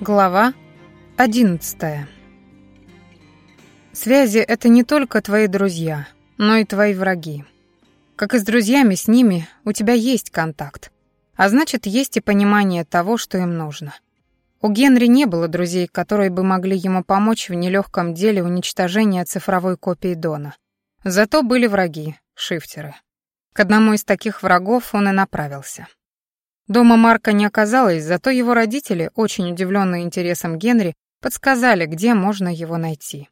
Глава 11. Связи — это не только твои друзья, но и твои враги. Как и с друзьями, с ними у тебя есть контакт, а значит, есть и понимание того, что им нужно. У Генри не было друзей, которые бы могли ему помочь в нелегком деле уничтожения цифровой копии Дона. Зато были враги, шифтеры. К одному из таких врагов он и направился. Дома Марка не оказалось, зато его родители, очень удивленные интересом Генри, подсказали, где можно его найти.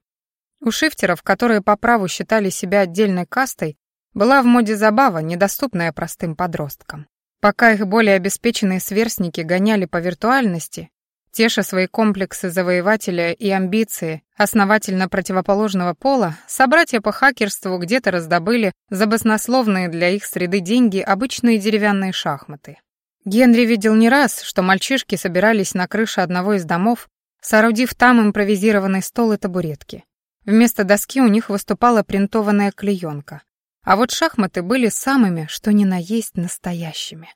У шифтеров, которые по праву считали себя отдельной кастой, была в моде забава, недоступная простым подросткам. Пока их более обеспеченные сверстники гоняли по виртуальности, теша свои комплексы завоевателя и амбиции основательно противоположного пола, собратья по хакерству где-то раздобыли за баснословные для их среды деньги обычные деревянные шахматы. Генри видел не раз, что мальчишки собирались на крыше одного из домов, соорудив там импровизированный стол и табуретки. Вместо доски у них выступала принтованная клеенка. А вот шахматы были самыми, что ни на есть, настоящими.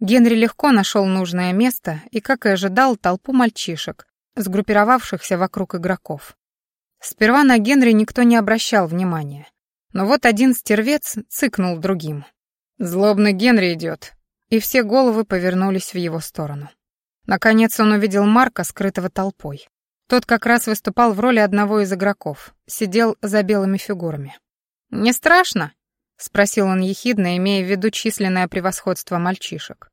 Генри легко нашел нужное место и, как и ожидал, толпу мальчишек, сгруппировавшихся вокруг игроков. Сперва на Генри никто не обращал внимания. Но вот один стервец цыкнул другим. «Злобный Генри идет, и все головы повернулись в его сторону. Наконец он увидел Марка, скрытого толпой. Тот как раз выступал в роли одного из игроков, сидел за белыми фигурами. «Не страшно?» — спросил он ехидно, имея в виду численное превосходство мальчишек.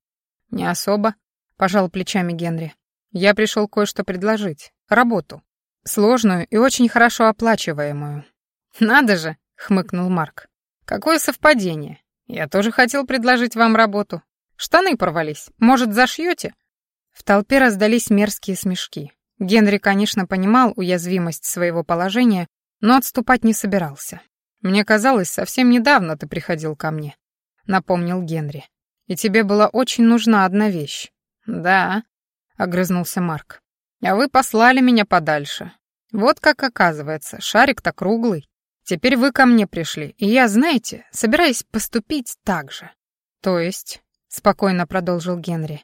«Не особо», — пожал плечами Генри. «Я пришел кое-что предложить. Работу. Сложную и очень хорошо оплачиваемую». «Надо же!» — хмыкнул Марк. «Какое совпадение. Я тоже хотел предложить вам работу. Штаны порвались. Может, зашьете?» В толпе раздались мерзкие смешки. Генри, конечно, понимал уязвимость своего положения, но отступать не собирался. «Мне казалось, совсем недавно ты приходил ко мне», — напомнил Генри. «И тебе была очень нужна одна вещь». «Да», — огрызнулся Марк. «А вы послали меня подальше. Вот как оказывается, шарик-то круглый. Теперь вы ко мне пришли, и я, знаете, собираюсь поступить так же». «То есть?» Спокойно продолжил Генри.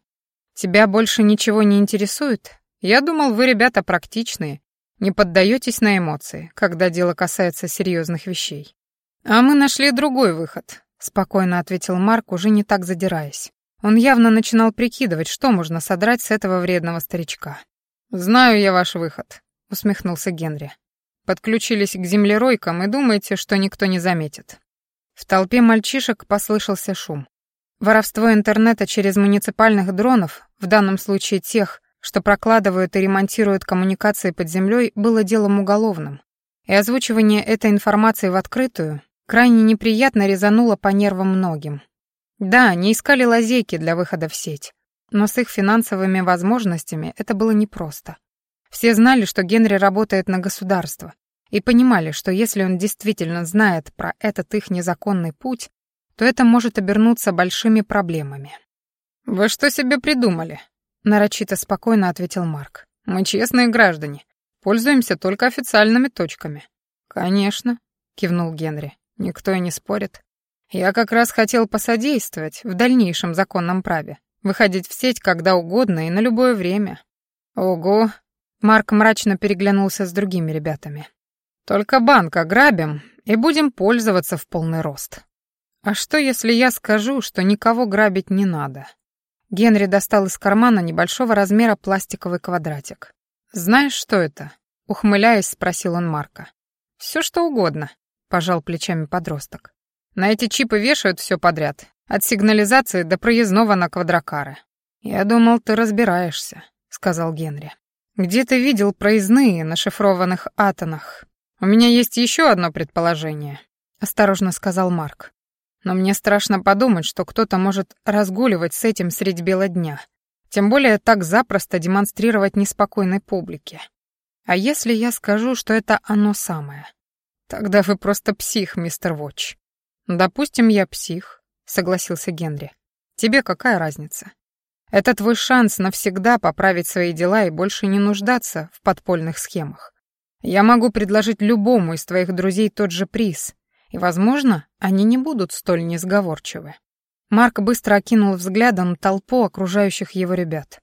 Тебя больше ничего не интересует? Я думал, вы ребята практичные, не поддаетесь на эмоции, когда дело касается серьезных вещей. А мы нашли другой выход, спокойно ответил Марк, уже не так задираясь. Он явно начинал прикидывать, что можно содрать с этого вредного старичка. «Знаю я ваш выход», — усмехнулся Генри. «Подключились к землеройкам и думаете, что никто не заметит». В толпе мальчишек послышался шум. Воровство интернета через муниципальных дронов, в данном случае тех, что прокладывают и ремонтируют коммуникации под землей, было делом уголовным. И озвучивание этой информации в открытую крайне неприятно резануло по нервам многим. Да, они искали лазейки для выхода в сеть, но с их финансовыми возможностями это было непросто. Все знали, что Генри работает на государство, и понимали, что если он действительно знает про этот их незаконный путь, то это может обернуться большими проблемами. «Вы что себе придумали?» — нарочито спокойно ответил Марк. «Мы честные граждане, пользуемся только официальными точками». «Конечно», — кивнул Генри. «Никто и не спорит. Я как раз хотел посодействовать в дальнейшем законном праве, выходить в сеть когда угодно и на любое время». «Ого!» — Марк мрачно переглянулся с другими ребятами. «Только банк ограбим и будем пользоваться в полный рост». «А что, если я скажу, что никого грабить не надо?» Генри достал из кармана небольшого размера пластиковый квадратик. «Знаешь, что это?» — ухмыляясь, спросил он Марка. «Все что угодно», — пожал плечами подросток. «На эти чипы вешают все подряд, от сигнализации до проездного на квадрокары». «Я думал, ты разбираешься», — сказал Генри. «Где ты видел проездные на шифрованных атонах? У меня есть еще одно предположение», — осторожно сказал Марк. Но мне страшно подумать, что кто-то может разгуливать с этим средь бела дня. Тем более так запросто демонстрировать неспокойной публике. А если я скажу, что это оно самое? Тогда вы просто псих, мистер Вотч. Допустим, я псих, согласился Генри. Тебе какая разница? Это твой шанс навсегда поправить свои дела и больше не нуждаться в подпольных схемах. Я могу предложить любому из твоих друзей тот же приз, и, возможно, они не будут столь несговорчивы. Марк быстро окинул взглядом толпу окружающих его ребят.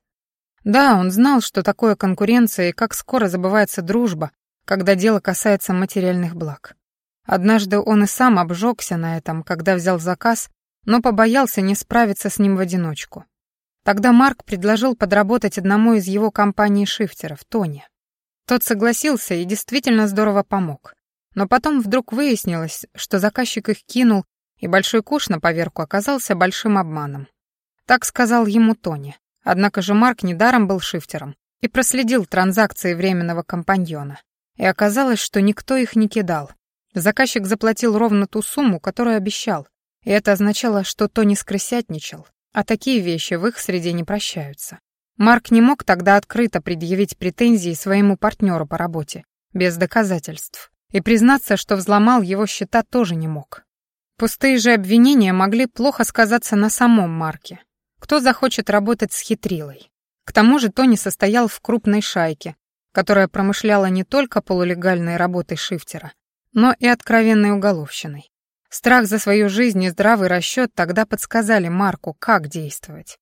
Да, он знал, что такое конкуренция и как скоро забывается дружба, когда дело касается материальных благ. Однажды он и сам обжегся на этом, когда взял заказ, но побоялся не справиться с ним в одиночку. Тогда Марк предложил подработать одному из его компаний-шифтеров, Тони. Тот согласился и действительно здорово помог. Но потом вдруг выяснилось, что заказчик их кинул, и большой куш на поверку оказался большим обманом. Так сказал ему Тони. Однако же Марк недаром был шифтером и проследил транзакции временного компаньона. И оказалось, что никто их не кидал. Заказчик заплатил ровно ту сумму, которую обещал, и это означало, что Тони скрысятничал, а такие вещи в их среде не прощаются. Марк не мог тогда открыто предъявить претензии своему партнеру по работе, без доказательств, и признаться, что взломал его счета тоже не мог. Пустые же обвинения могли плохо сказаться на самом Марке, кто захочет работать с хитрилой? К тому же Тони состоял в крупной шайке, которая промышляла не только полулегальной работой шифтера, но и откровенной уголовщиной. Страх за свою жизнь и здравый расчет тогда подсказали Марку, как действовать.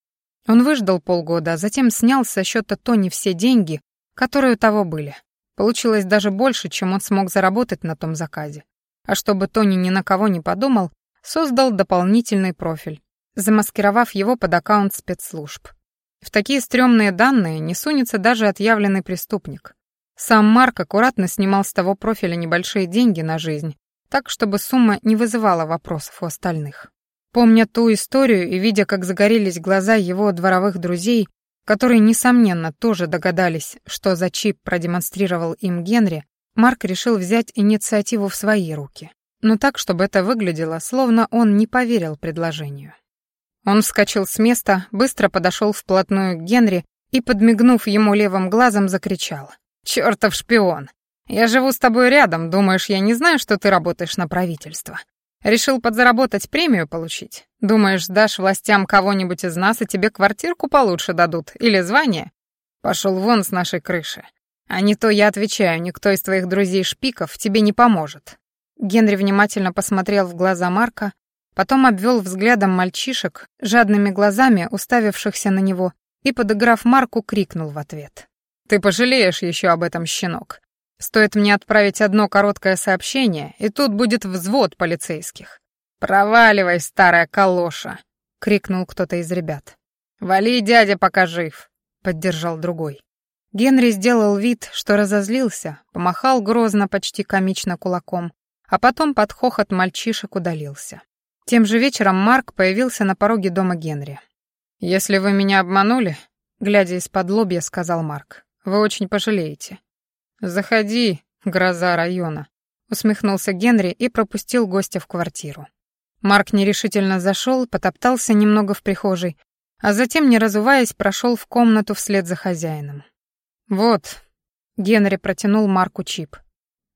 Он выждал полгода, а затем снял со счета Тони все деньги, которые у того были. Получилось даже больше, чем он смог заработать на том заказе. А чтобы Тони ни на кого не подумал, создал дополнительный профиль, замаскировав его под аккаунт спецслужб. В такие стрёмные данные не сунется даже отъявленный преступник. Сам Марк аккуратно снимал с того профиля небольшие деньги на жизнь, так, чтобы сумма не вызывала вопросов у остальных. Помня ту историю и видя, как загорелись глаза его дворовых друзей, которые, несомненно, тоже догадались, что за чип продемонстрировал им Генри, Марк решил взять инициативу в свои руки. Но так, чтобы это выглядело, словно он не поверил предложению. Он вскочил с места, быстро подошел вплотную к Генри и, подмигнув ему левым глазом, закричал. «Чёртов шпион! Я живу с тобой рядом, думаешь, я не знаю, что ты работаешь на правительство? Решил подзаработать премию получить? Думаешь, сдашь властям кого-нибудь из нас, и тебе квартирку получше дадут? Или звание? Пошел вон с нашей крыши. А не то я отвечаю, никто из твоих друзей-шпиков тебе не поможет». Генри внимательно посмотрел в глаза Марка, Потом обвел взглядом мальчишек, жадными глазами уставившихся на него, и, подыграв Марку, крикнул в ответ. «Ты пожалеешь еще об этом, щенок. Стоит мне отправить одно короткое сообщение, и тут будет взвод полицейских. «Проваливай, старая калоша!» — крикнул кто-то из ребят. «Вали, дядя, пока жив!» — поддержал другой. Генри сделал вид, что разозлился, помахал грозно, почти комично кулаком, а потом под хохот мальчишек удалился. Тем же вечером Марк появился на пороге дома Генри. «Если вы меня обманули», — глядя из-под лобья, сказал Марк, — «вы очень пожалеете». «Заходи, гроза района», — усмехнулся Генри и пропустил гостя в квартиру. Марк нерешительно зашел, потоптался немного в прихожей, а затем, не разуваясь, прошел в комнату вслед за хозяином. «Вот», — Генри протянул Марку чип.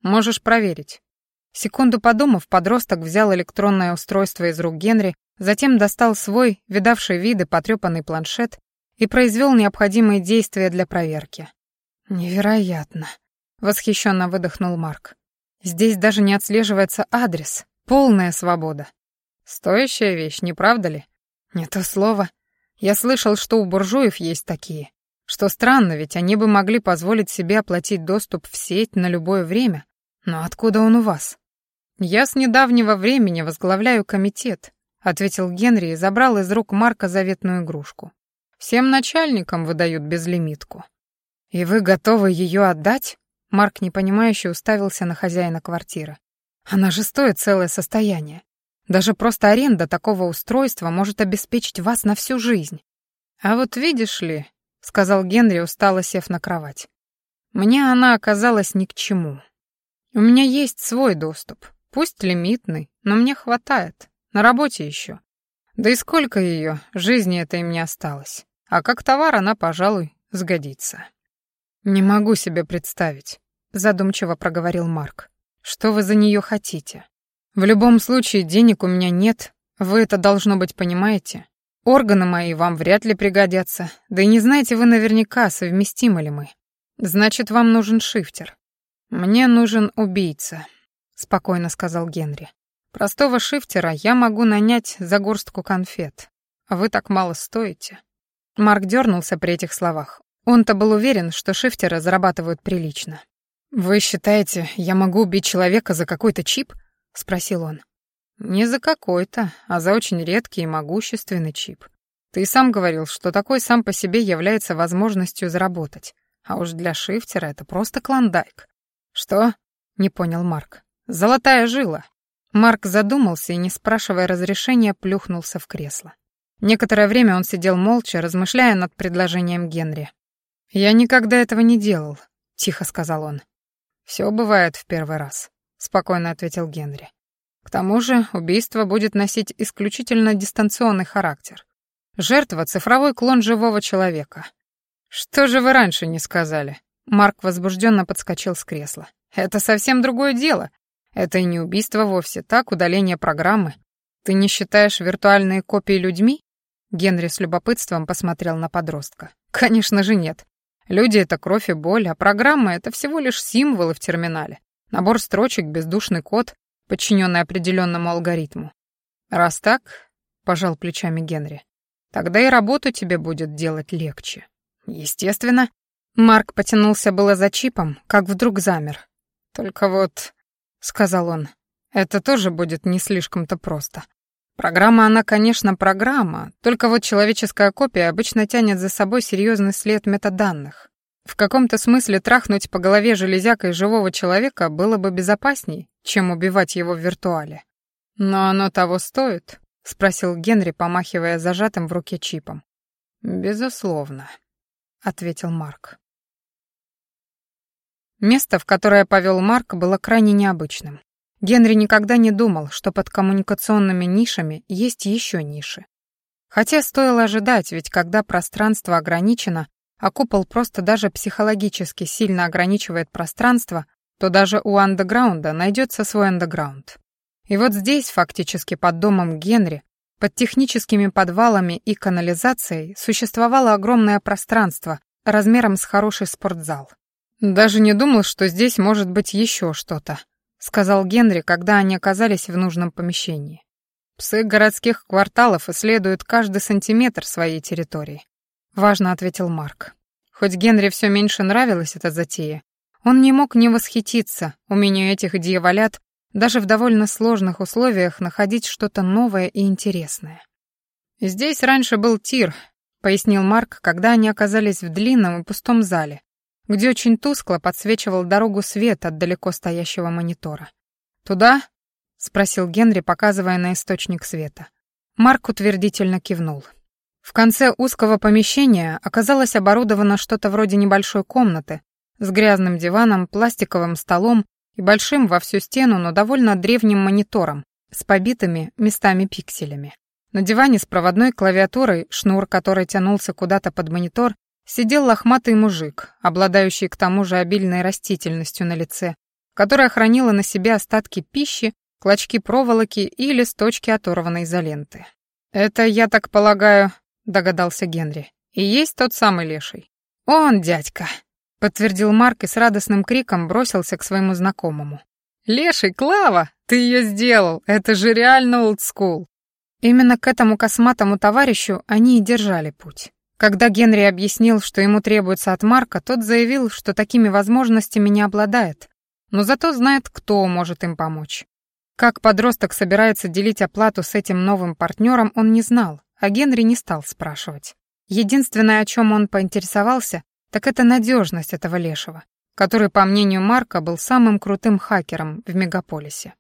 «Можешь проверить». Секунду подумав, подросток взял электронное устройство из рук Генри, затем достал свой, видавший виды, потрепанный планшет и произвел необходимые действия для проверки. «Невероятно!» — восхищенно выдохнул Марк. «Здесь даже не отслеживается адрес. Полная свобода. Стоящая вещь, не правда ли? Не то слово. Я слышал, что у буржуев есть такие. Что странно, ведь они бы могли позволить себе оплатить доступ в сеть на любое время, «Но откуда он у вас?» «Я с недавнего времени возглавляю комитет», — ответил Генри и забрал из рук Марка заветную игрушку. «Всем начальникам выдают безлимитку». «И вы готовы ее отдать?» Марк непонимающе уставился на хозяина квартиры. «Она же стоит целое состояние. Даже просто аренда такого устройства может обеспечить вас на всю жизнь». «А вот видишь ли», — сказал Генри, устало сев на кровать, — «мне она оказалась ни к чему. У меня есть свой доступ, пусть лимитный, но мне хватает. На работе еще. Да и сколько ее, жизни это им не осталось. А как товар она, пожалуй, сгодится. Не могу себе представить, задумчиво проговорил Марк. Что вы за нее хотите? В любом случае денег у меня нет, вы это должно быть понимаете. Органы мои вам вряд ли пригодятся, да и не знаете вы наверняка, совместимы ли мы. Значит, вам нужен шифтер. «Мне нужен убийца», — спокойно сказал Генри. «Простого шифтера я могу нанять за горстку конфет, а вы так мало стоите». Марк дернулся при этих словах. Он-то был уверен, что шифтеры зарабатывают прилично. «Вы считаете, я могу убить человека за какой-то чип?» — спросил он. «Не за какой-то, а за очень редкий и могущественный чип. Ты сам говорил, что такой сам по себе является возможностью заработать. А уж для шифтера это просто клондайк». «Что?» — не понял Марк. «Золотая жила». Марк задумался и, не спрашивая разрешения, плюхнулся в кресло. Некоторое время он сидел молча, размышляя над предложением Генри. «Я никогда этого не делал», — тихо сказал он. «Все бывает в первый раз», — спокойно ответил Генри. «К тому же убийство будет носить исключительно дистанционный характер. Жертва — цифровой клон живого человека». «Что же вы раньше не сказали?» Марк возбужденно подскочил с кресла. «Это совсем другое дело. Это и не убийство вовсе, так, удаление программы. Ты не считаешь виртуальные копии людьми?» Генри с любопытством посмотрел на подростка. «Конечно же нет. Люди — это кровь и боль, а программа — это всего лишь символы в терминале. Набор строчек, бездушный код, подчиненный определенному алгоритму. Раз так, — пожал плечами Генри, — тогда и работу тебе будет делать легче. Естественно. Марк потянулся было за чипом, как вдруг замер. Только вот, — сказал он, — это тоже будет не слишком-то просто. Программа, она, конечно, программа, только вот человеческая копия обычно тянет за собой серьезный след метаданных. В каком-то смысле трахнуть по голове железякой живого человека было бы безопасней, чем убивать его в виртуале. «Но оно того стоит?» — спросил Генри, помахивая зажатым в руке чипом. «Безусловно», — ответил Марк. Место, в которое повел Марк, было крайне необычным. Генри никогда не думал, что под коммуникационными нишами есть еще ниши. Хотя стоило ожидать, ведь когда пространство ограничено, а купол просто даже психологически сильно ограничивает пространство, то даже у андеграунда найдется свой андеграунд. И вот здесь, фактически под домом Генри, под техническими подвалами и канализацией, существовало огромное пространство размером с хороший спортзал. Даже не думал, что здесь может быть еще что-то, — сказал Генри, когда они оказались в нужном помещении. «Псы городских кварталов исследуют каждый сантиметр своей территории», — важно ответил Марк. Хоть Генри все меньше нравилась эта затея, он не мог не восхититься умению этих дьяволят даже в довольно сложных условиях находить что-то новое и интересное. «Здесь раньше был тир», — пояснил Марк, когда они оказались в длинном и пустом зале, где очень тускло подсвечивал дорогу свет от далеко стоящего монитора. «Туда?» — спросил Генри, показывая на источник света. Марк утвердительно кивнул. В конце узкого помещения оказалось оборудовано что-то вроде небольшой комнаты с грязным диваном, пластиковым столом и большим во всю стену, но довольно древним монитором с побитыми местами пикселями. На диване с проводной клавиатурой, шнур которой тянулся куда-то под монитор, сидел лохматый мужик, обладающий к тому же обильной растительностью на лице, которая хранила на себе остатки пищи, клочки проволоки и листочки оторванной изоленты. «Это, я так полагаю», — догадался Генри, — «и есть тот самый леший». «Он, дядька», — подтвердил Марк и с радостным криком бросился к своему знакомому. «Леший, Клава, ты ее сделал, это же реально олдскул». Именно к этому косматому товарищу они и держали путь. Когда Генри объяснил, что ему требуется от Марка, тот заявил, что такими возможностями не обладает, но зато знает, кто может им помочь. Как подросток собирается делить оплату с этим новым партнером, он не знал, а Генри не стал спрашивать. Единственное, о чем он поинтересовался, так это надежность этого лешего, который, по мнению Марка, был самым крутым хакером в мегаполисе.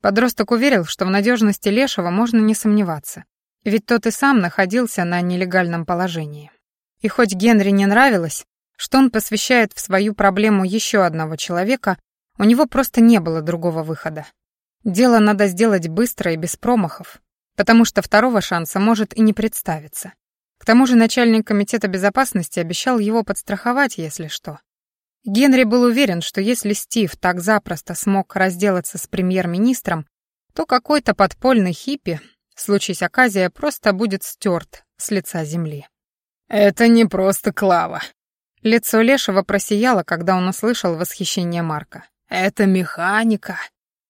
Подросток уверил, что в надежности лешего можно не сомневаться, ведь тот и сам находился на нелегальном положении. И хоть Генри не нравилось, что он посвящает в свою проблему еще одного человека, у него просто не было другого выхода. Дело надо сделать быстро и без промахов, потому что второго шанса может и не представиться. К тому же начальник комитета безопасности обещал его подстраховать, если что. Генри был уверен, что если Стив так запросто смог разделаться с премьер-министром, то какой-то подпольный хиппи Случись оказия, просто будет стерт с лица земли. «Это не просто Клава». Лицо Лешего просияло, когда он услышал восхищение Марка. «Это механика.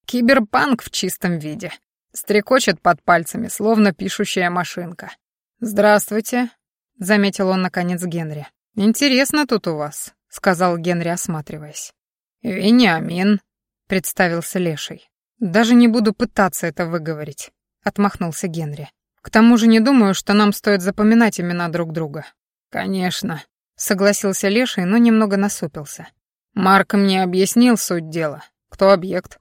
Киберпанк в чистом виде. Стрекочет под пальцами, словно пишущая машинка. «Здравствуйте», — заметил он наконец Генри. «Интересно тут у вас», — сказал Генри, осматриваясь. «Вениамин», — представился Леший. «Даже не буду пытаться это выговорить», — отмахнулся Генри. «К тому же не думаю, что нам стоит запоминать имена друг друга». «Конечно», — согласился Леший, но немного насупился. «Марк мне объяснил суть дела. Кто объект?»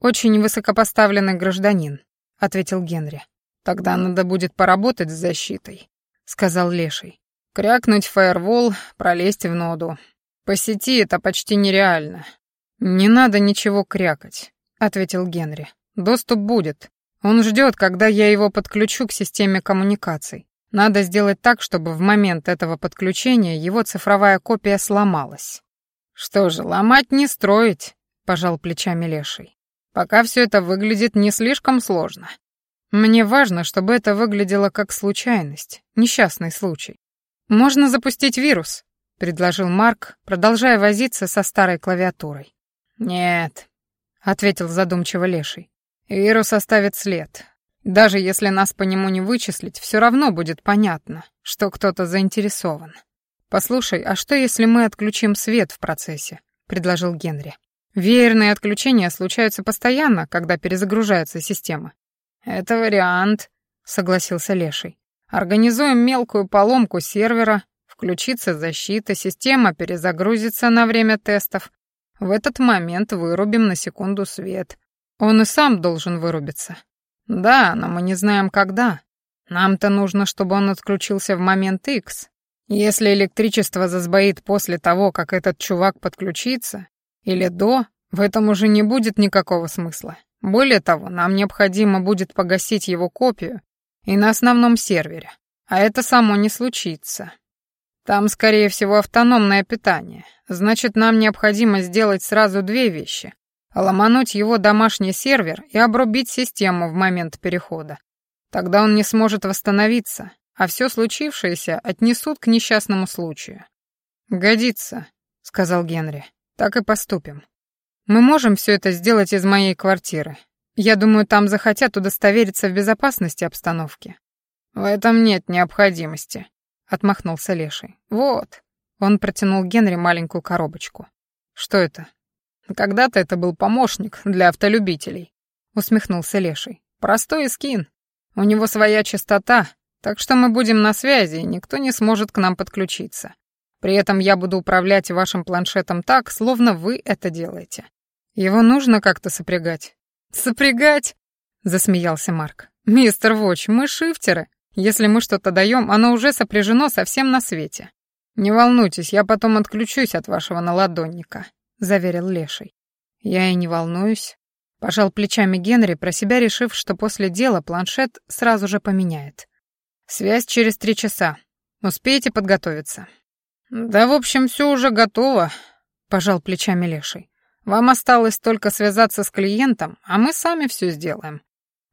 «Очень высокопоставленный гражданин», — ответил Генри. «Тогда надо будет поработать с защитой», — сказал Леший. «Крякнуть фаервол, пролезть в ноду. По сети это почти нереально». «Не надо ничего крякать», — ответил Генри. «Доступ будет. Он ждет, когда я его подключу к системе коммуникаций. Надо сделать так, чтобы в момент этого подключения его цифровая копия сломалась». «Что же, ломать не строить», — пожал плечами Леший. «Пока все это выглядит не слишком сложно. Мне важно, чтобы это выглядело как случайность, несчастный случай. Можно запустить вирус, предложил Марк, продолжая возиться со старой клавиатурой. Нет, ответил задумчиво Леший. Вирус оставит след. Даже если нас по нему не вычислить, все равно будет понятно, что кто-то заинтересован. Послушай, а что если мы отключим свет в процессе? предложил Генри. Веерные отключения случаются постоянно, когда перезагружается система. «Это вариант», — согласился Леший. «Организуем мелкую поломку сервера, включится защита, система перезагрузится на время тестов. В этот момент вырубим на секунду свет. Он и сам должен вырубиться. Да, но мы не знаем, когда. Нам-то нужно, чтобы он отключился в момент X. Если электричество засбоит после того, как этот чувак подключится, или до, в этом уже не будет никакого смысла. Более того, нам необходимо будет погасить его копию и на основном сервере, а это само не случится. Там, скорее всего, автономное питание. Значит, нам необходимо сделать сразу две вещи. Ломануть его домашний сервер и обрубить систему в момент перехода. Тогда он не сможет восстановиться, а все случившееся отнесут к несчастному случаю. «Годится», — сказал Генри. «Так и поступим». Мы можем все это сделать из моей квартиры. Я думаю, там захотят удостовериться в безопасности обстановки. В этом нет необходимости, отмахнулся Леший. Вот. Он протянул Генри маленькую коробочку. Что это? Когда-то это был помощник для автолюбителей, усмехнулся Леший. Простой скин. У него своя частота, так что мы будем на связи, и никто не сможет к нам подключиться. При этом я буду управлять вашим планшетом так, словно вы это делаете. Его нужно как-то сопрягать». «Сопрягать?» — засмеялся Марк. «Мистер Воч, мы шифтеры. Если мы что-то даем, оно уже сопряжено со всем на свете. Не волнуйтесь, я потом отключусь от вашего наладонника», — заверил Леший. «Я и не волнуюсь». Пожал плечами Генри, про себя решив, что после дела планшет сразу же поменяет. «Связь через три часа. Успеете подготовиться?» «Да, в общем, все уже готово», — пожал плечами Леший. «Вам осталось только связаться с клиентом, а мы сами все сделаем.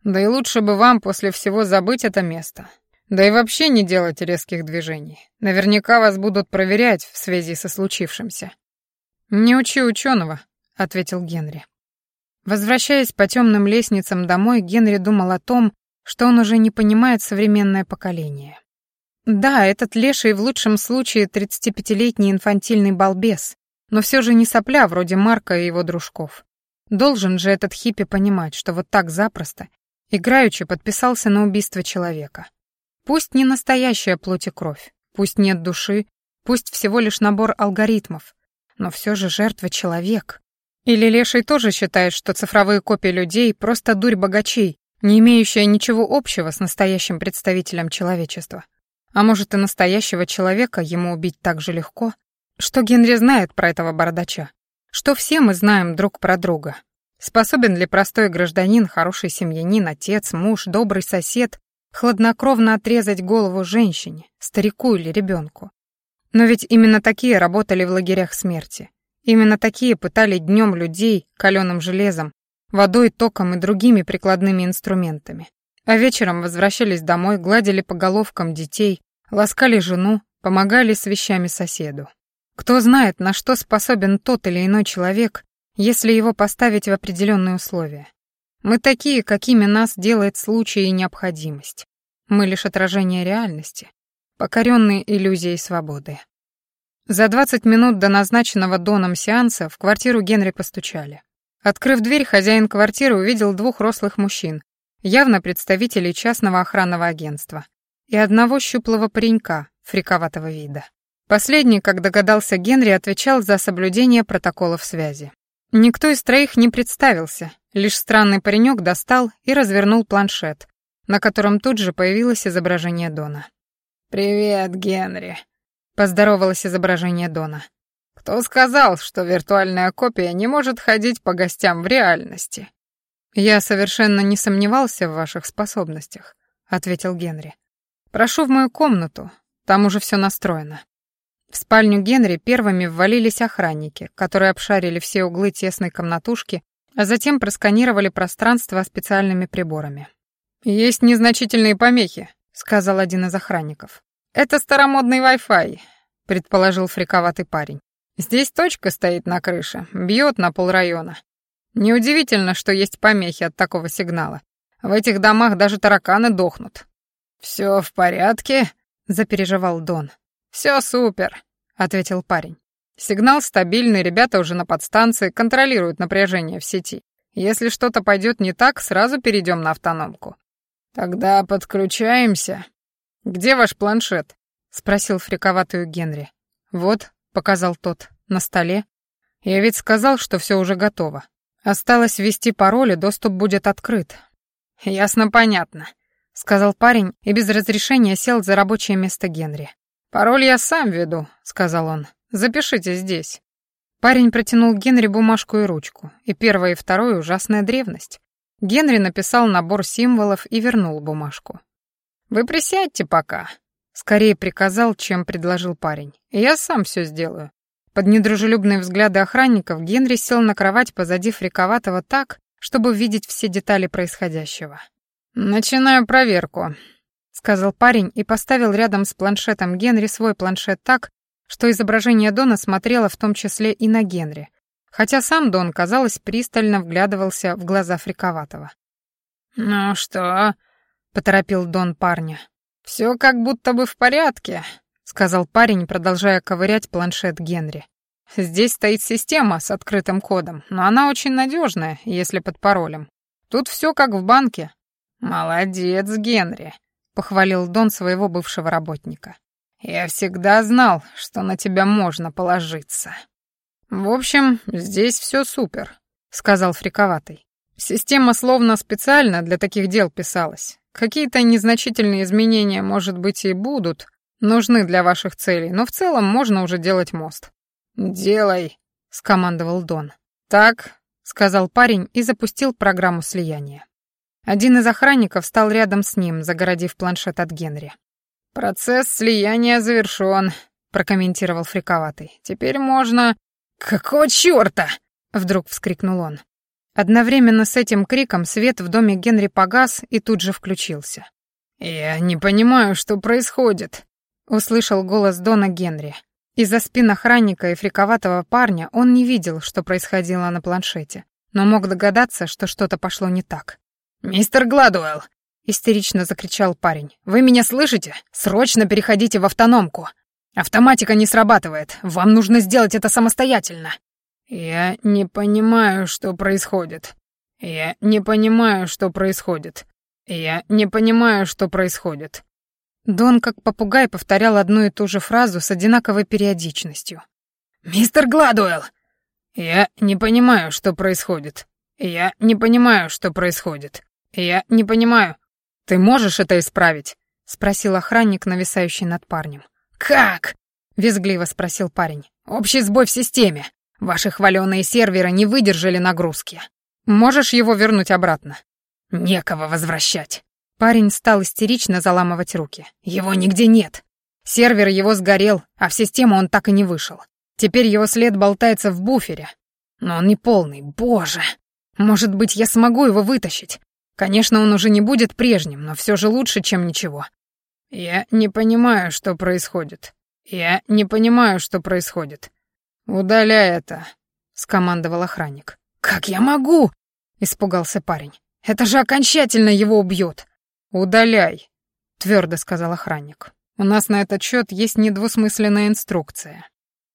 Да и лучше бы вам после всего забыть это место. Да и вообще не делать резких движений. Наверняка вас будут проверять в связи со случившимся». «Не учи ученого», — ответил Генри. Возвращаясь по темным лестницам домой, Генри думал о том, что он уже не понимает современное поколение. Да, этот леший в лучшем случае 35-летний инфантильный балбес, но все же не сопля вроде Марка и его дружков. Должен же этот хиппи понимать, что вот так запросто, играючи, подписался на убийство человека. Пусть не настоящая плоть и кровь, пусть нет души, пусть всего лишь набор алгоритмов, но все же жертва человек. Или Леший тоже считает, что цифровые копии людей — просто дурь богачей, не имеющая ничего общего с настоящим представителем человечества. А может, и настоящего человека ему убить так же легко? Что Генри знает про этого бородача? Что все мы знаем друг про друга? Способен ли простой гражданин, хороший семьянин, отец, муж, добрый сосед хладнокровно отрезать голову женщине, старику или ребенку? Но ведь именно такие работали в лагерях смерти. Именно такие пытали днем людей каленым железом, водой, током и другими прикладными инструментами а вечером возвращались домой, гладили по головкам детей, ласкали жену, помогали с вещами соседу. Кто знает, на что способен тот или иной человек, если его поставить в определенные условия. Мы такие, какими нас делает случай и необходимость. Мы лишь отражение реальности, покоренные иллюзией свободы. За 20 минут до назначенного Доном сеанса в квартиру Генри постучали. Открыв дверь, хозяин квартиры увидел двух рослых мужчин, явно представителей частного охранного агентства, и одного щуплого паренька, фриковатого вида. Последний, как догадался Генри, отвечал за соблюдение протоколов связи. Никто из троих не представился, лишь странный паренек достал и развернул планшет, на котором тут же появилось изображение Дона. «Привет, Генри», Поздоровалось изображение Дона. «Кто сказал, что виртуальная копия не может ходить по гостям в реальности?» «Я совершенно не сомневался в ваших способностях», — ответил Генри. «Прошу в мою комнату, там уже все настроено». В спальню Генри первыми ввалились охранники, которые обшарили все углы тесной комнатушки, а затем просканировали пространство специальными приборами. «Есть незначительные помехи», — сказал один из охранников. «Это старомодный Wi-Fi», — предположил фриковатый парень. «Здесь точка стоит на крыше, бьет на полрайона. Неудивительно, что есть помехи от такого сигнала. В этих домах даже тараканы дохнут». «Все в порядке?» — запереживал Дон. «Все супер», — ответил парень. «Сигнал стабильный, ребята уже на подстанции, контролируют напряжение в сети. Если что-то пойдет не так, сразу перейдем на автономку». «Тогда подключаемся», «Где ваш планшет?» — спросил фриковатую Генри. «Вот», — показал тот, — «на столе. Я ведь сказал, что все уже готово. Осталось ввести пароль, и доступ будет открыт». «Ясно, понятно», — сказал парень и без разрешения сел за рабочее место Генри. «Пароль я сам веду», — сказал он. «Запишите здесь». Парень протянул Генри бумажку и ручку, и первое и второе — ужасная древность. Генри написал набор символов и вернул бумажку. «Вы присядьте пока», — скорее приказал, чем предложил парень. «Я сам все сделаю». Под недружелюбные взгляды охранников Генри сел на кровать позади Фриковатого так, чтобы видеть все детали происходящего. «Начинаю проверку», — сказал парень и поставил рядом с планшетом Генри свой планшет так, что изображение Дона смотрело в том числе и на Генри, хотя сам Дон, казалось, пристально вглядывался в глаза Фриковатого. «Ну что, — поторопил Дон парня. «Все как будто бы в порядке», — сказал парень, продолжая ковырять планшет Генри. «Здесь стоит система с открытым кодом, но она очень надежная, если под паролем. Тут все как в банке». «Молодец, Генри», — похвалил Дон своего бывшего работника. «Я всегда знал, что на тебя можно положиться». «В общем, здесь все супер», — сказал Фриковатый. «Система словно специально для таких дел писалась. Какие-то незначительные изменения, может быть, и будут, нужны для ваших целей, но в целом можно уже делать мост. «Делай», — скомандовал Дон. «Так», — сказал парень и запустил программу слияния. Один из охранников стал рядом с ним, загородив планшет от Генри. «Процесс слияния завершён», — прокомментировал Фриковатый. «Теперь можно...» «Какого чёрта?» — вдруг вскрикнул он. Одновременно с этим криком свет в доме Генри погас и тут же включился. «Я не понимаю, что происходит», — услышал голос Дона Генри. Из-за спин охранника и фриковатого парня он не видел, что происходило на планшете, но мог догадаться, что что-то пошло не так. «Мистер Гладуэлл!» — истерично закричал парень. «Вы меня слышите? Срочно переходите в автономку! Автоматика не срабатывает, вам нужно сделать это самостоятельно!» «Я не понимаю, что происходит. Я не понимаю, что происходит. Я не понимаю, что происходит». Дон как попугай повторял одну и ту же фразу с одинаковой периодичностью. «Мистер Гладуэлл!» «Я не понимаю, что происходит. Я не понимаю, что происходит. Я не понимаю. Ты можешь это исправить?» — спросил охранник, нависающий над парнем. «Как?» — визгливо спросил парень. «Общий сбой в системе. Ваши хваленые серверы не выдержали нагрузки. Можешь его вернуть обратно? Некого возвращать. Парень стал истерично заламывать руки. Его нигде нет. Сервер его сгорел, а в систему он так и не вышел. Теперь его след болтается в буфере. Но он не полный, боже. Может быть, я смогу его вытащить. Конечно, он уже не будет прежним, но все же лучше, чем ничего. Я не понимаю, что происходит. Я не понимаю, что происходит. «Удаляй это», — скомандовал охранник. «Как я могу?» — испугался парень. «Это же окончательно его убьет». «Удаляй», — твердо сказал охранник. «У нас на этот счет есть недвусмысленная инструкция».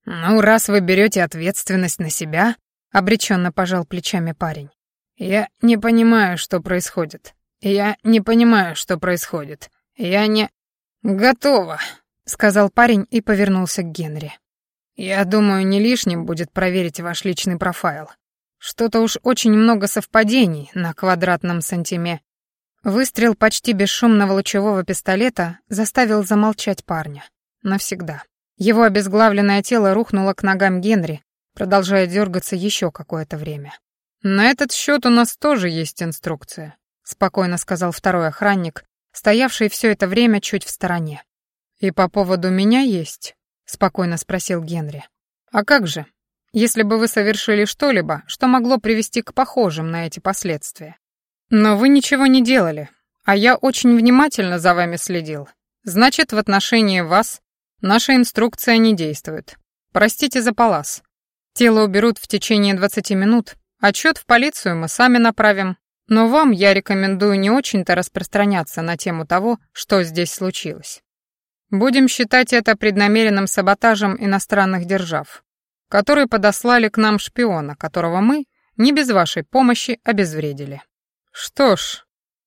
Ну, раз вы берете ответственность на себя, обреченно пожал плечами парень. Я не понимаю, что происходит. Я не понимаю, что происходит. Я не... Готово, сказал парень и повернулся к Генри. Я думаю, не лишним будет проверить ваш личный профайл. Что-то уж очень много совпадений на квадратном сантиме. Выстрел почти бесшумного лучевого пистолета заставил замолчать парня. Навсегда. Его обезглавленное тело рухнуло к ногам Генри, продолжая дергаться еще какое-то время. «На этот счет у нас тоже есть инструкция», — спокойно сказал второй охранник, стоявший все это время чуть в стороне. «И по поводу меня есть?» — спокойно спросил Генри. «А как же, если бы вы совершили что-либо, что могло привести к похожим на эти последствия? Но вы ничего не делали, а я очень внимательно за вами следил. Значит, в отношении вас наша инструкция не действует. Простите за палас. Тело уберут в течение 20 минут, отчет в полицию мы сами направим, но вам я рекомендую не очень-то распространяться на тему того, что здесь случилось. Будем считать это преднамеренным саботажем иностранных держав, которые подослали к нам шпиона, которого мы, не без вашей помощи, обезвредили. Что ж,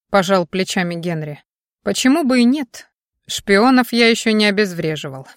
пожал плечами Генри, почему бы и нет? Шпионов я еще не обезвреживал.